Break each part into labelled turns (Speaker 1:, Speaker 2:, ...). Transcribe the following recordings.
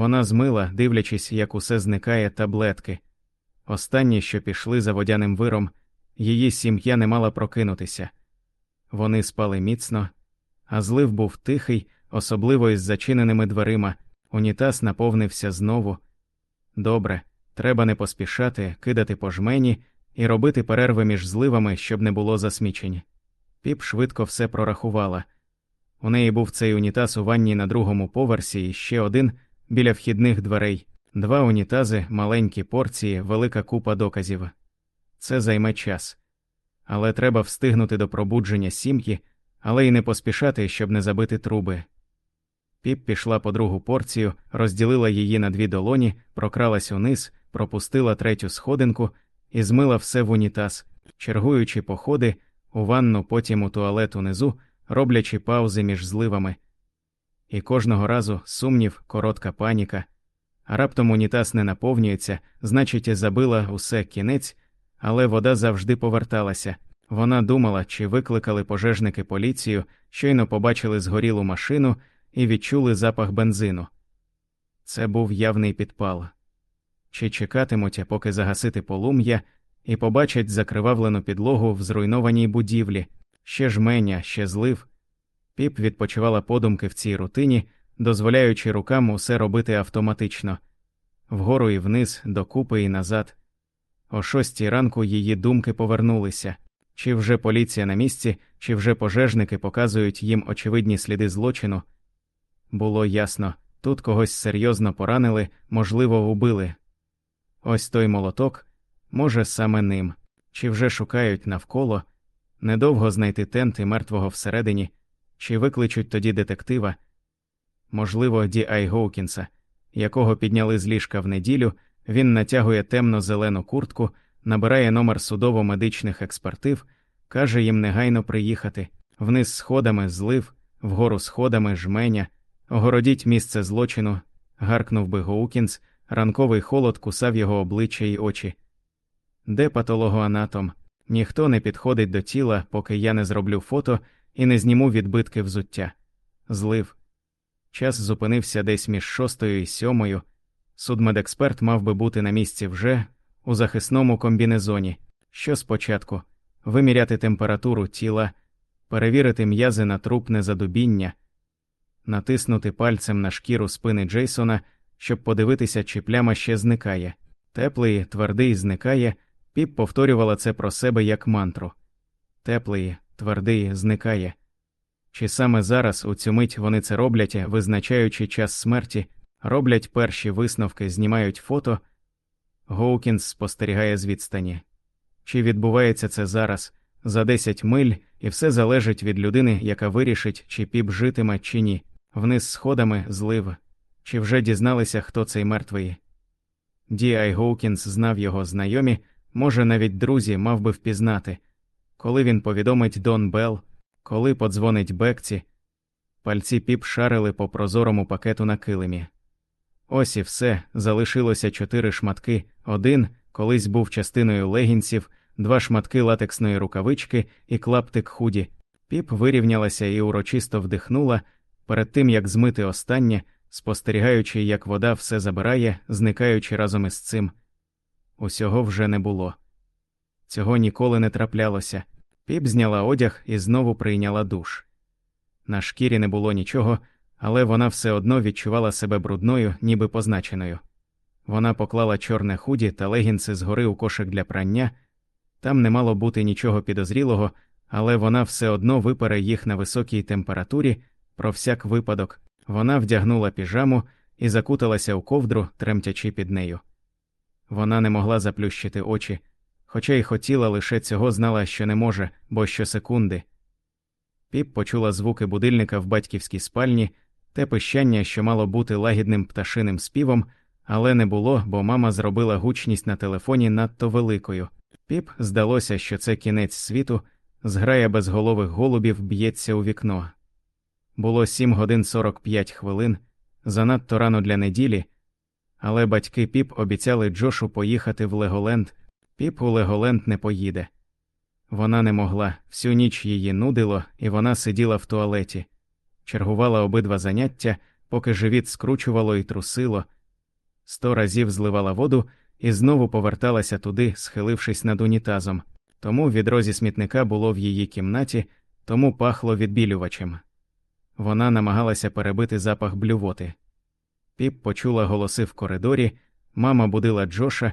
Speaker 1: Вона змила, дивлячись, як усе зникає таблетки. Останні, що пішли за водяним виром, її сім'я не мала прокинутися. Вони спали міцно, а злив був тихий, особливо із зачиненими дверима. Унітаз наповнився знову. Добре, треба не поспішати, кидати по жмені і робити перерви між зливами, щоб не було засмічень. Піп швидко все прорахувала. У неї був цей унітаз у ванні на другому поверсі і ще один біля вхідних дверей, два унітази, маленькі порції, велика купа доказів. Це займе час. Але треба встигнути до пробудження сім'ї, але й не поспішати, щоб не забити труби. Піп пішла по другу порцію, розділила її на дві долоні, прокралась униз, пропустила третю сходинку і змила все в унітаз, чергуючи походи у ванну, потім у туалет унизу, роблячи паузи між зливами. І кожного разу сумнів, коротка паніка. А раптом унітаз не наповнюється, значить, забила усе кінець, але вода завжди поверталася. Вона думала, чи викликали пожежники поліцію, щойно побачили згорілу машину і відчули запах бензину. Це був явний підпал. Чи чекатимуть, поки загасити полум'я, і побачать закривавлену підлогу в зруйнованій будівлі, ще жменя, ще злив. Піп відпочивала подумки в цій рутині, дозволяючи рукам усе робити автоматично вгору і вниз, докупи і назад. О шостій ранку її думки повернулися чи вже поліція на місці, чи вже пожежники показують їм очевидні сліди злочину. Було ясно тут когось серйозно поранили, можливо, убили. Ось той молоток, може, саме ним, чи вже шукають навколо, недовго знайти тент і мертвого всередині, чи викличуть тоді детектива, можливо, Ді Ай Гоукінса, якого підняли з ліжка в неділю, він натягує темно зелену куртку, набирає номер судово-медичних експертив, каже їм негайно приїхати, вниз сходами злив, вгору сходами жменя, огородіть місце злочину, гаркнув би Гоукінс, ранковий холод кусав його обличчя й очі. Де патологоанатом? Ніхто не підходить до тіла, поки я не зроблю фото і не зніму відбитки взуття. Злив. Час зупинився десь між шостою і сьомою. Судмедексперт мав би бути на місці вже у захисному комбінезоні, що спочатку виміряти температуру тіла, перевірити м'язи на трупне задубіння, натиснути пальцем на шкіру спини Джейсона, щоб подивитися, чи пляма ще зникає. Теплий, твердий зникає, піп повторювала це про себе як мантру. Теплий, твердий зникає. Чи саме зараз у цю мить вони це роблять, визначаючи час смерті, роблять перші висновки, знімають фото. Гоукінс спостерігає з відстані. Чи відбувається це зараз, за 10 миль, і все залежить від людини, яка вирішить, чи Піп житиме, чи ні, вниз сходами злив, чи вже дізналися, хто цей мертвий. DI Гоукінс знав його знайомі, може, навіть друзі мав би впізнати, коли він повідомить Дон Белл, коли подзвонить Бекці, пальці Піп шарили по прозорому пакету на килимі. Ось і все, залишилося чотири шматки, один колись був частиною легінців, два шматки латексної рукавички і клаптик худі. Піп вирівнялася і урочисто вдихнула перед тим як змити останнє, спостерігаючи, як вода все забирає, зникаючи разом із цим. Усього вже не було. Цього ніколи не траплялося. Піп зняла одяг і знову прийняла душ. На шкірі не було нічого, але вона все одно відчувала себе брудною, ніби позначеною. Вона поклала чорне худі та легінси згори у кошик для прання, там не мало бути нічого підозрілого, але вона все одно випере їх на високій температурі, про всяк випадок, вона вдягнула піжаму і закуталася у ковдру, тремтячи під нею. Вона не могла заплющити очі, хоча й хотіла лише цього знала, що не може, бо щосекунди. Піп почула звуки будильника в батьківській спальні, те пищання, що мало бути лагідним пташиним співом, але не було, бо мама зробила гучність на телефоні надто великою. Піп здалося, що це кінець світу, зграя безголових голубів б'ється у вікно. Було сім годин сорок п'ять хвилин, занадто рано для неділі, але батьки Піп обіцяли Джошу поїхати в Леголенд. Піп у Леголенд не поїде. Вона не могла, всю ніч її нудило, і вона сиділа в туалеті, чергувала обидва заняття, поки живіт скручувало і трусило, сто разів зливала воду і знову поверталася туди, схилившись над унітазом. Тому відро зі смітника було в її кімнаті, тому пахло відбілювачем. Вона намагалася перебити запах блювоти. Піп почула голоси в коридорі, мама будила Джоша,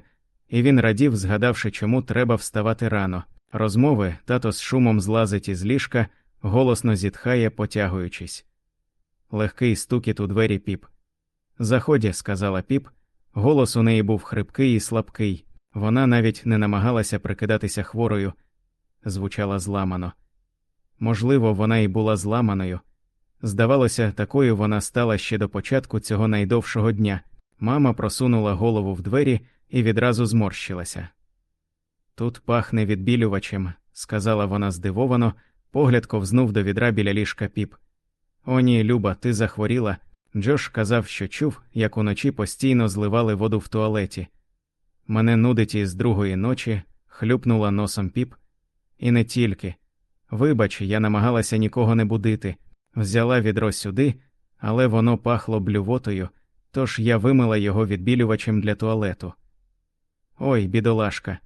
Speaker 1: і він радів, згадавши, чому треба вставати рано. Розмови тато з шумом злазить із ліжка, голосно зітхає, потягуючись. Легкий стукіт у двері піп. Заході, сказала піп. Голос у неї був хрипкий і слабкий. Вона навіть не намагалася прикидатися хворою, звучала зламано. Можливо, вона і була зламаною. Здавалося, такою вона стала ще до початку цього найдовшого дня. Мама просунула голову в двері і відразу зморщилася. Тут пахне відбілювачем, сказала вона здивовано, погляд ковзнув до відра біля ліжка піп. О, ні, Люба, ти захворіла. Джош казав, що чув, як уночі постійно зливали воду в туалеті. Мене нудить із другої ночі, хлюпнула носом піп. І не тільки. Вибач, я намагалася нікого не будити, взяла відро сюди, але воно пахло блювотою, тож я вимила його відбілювачем для туалету. Ой, бідолашка,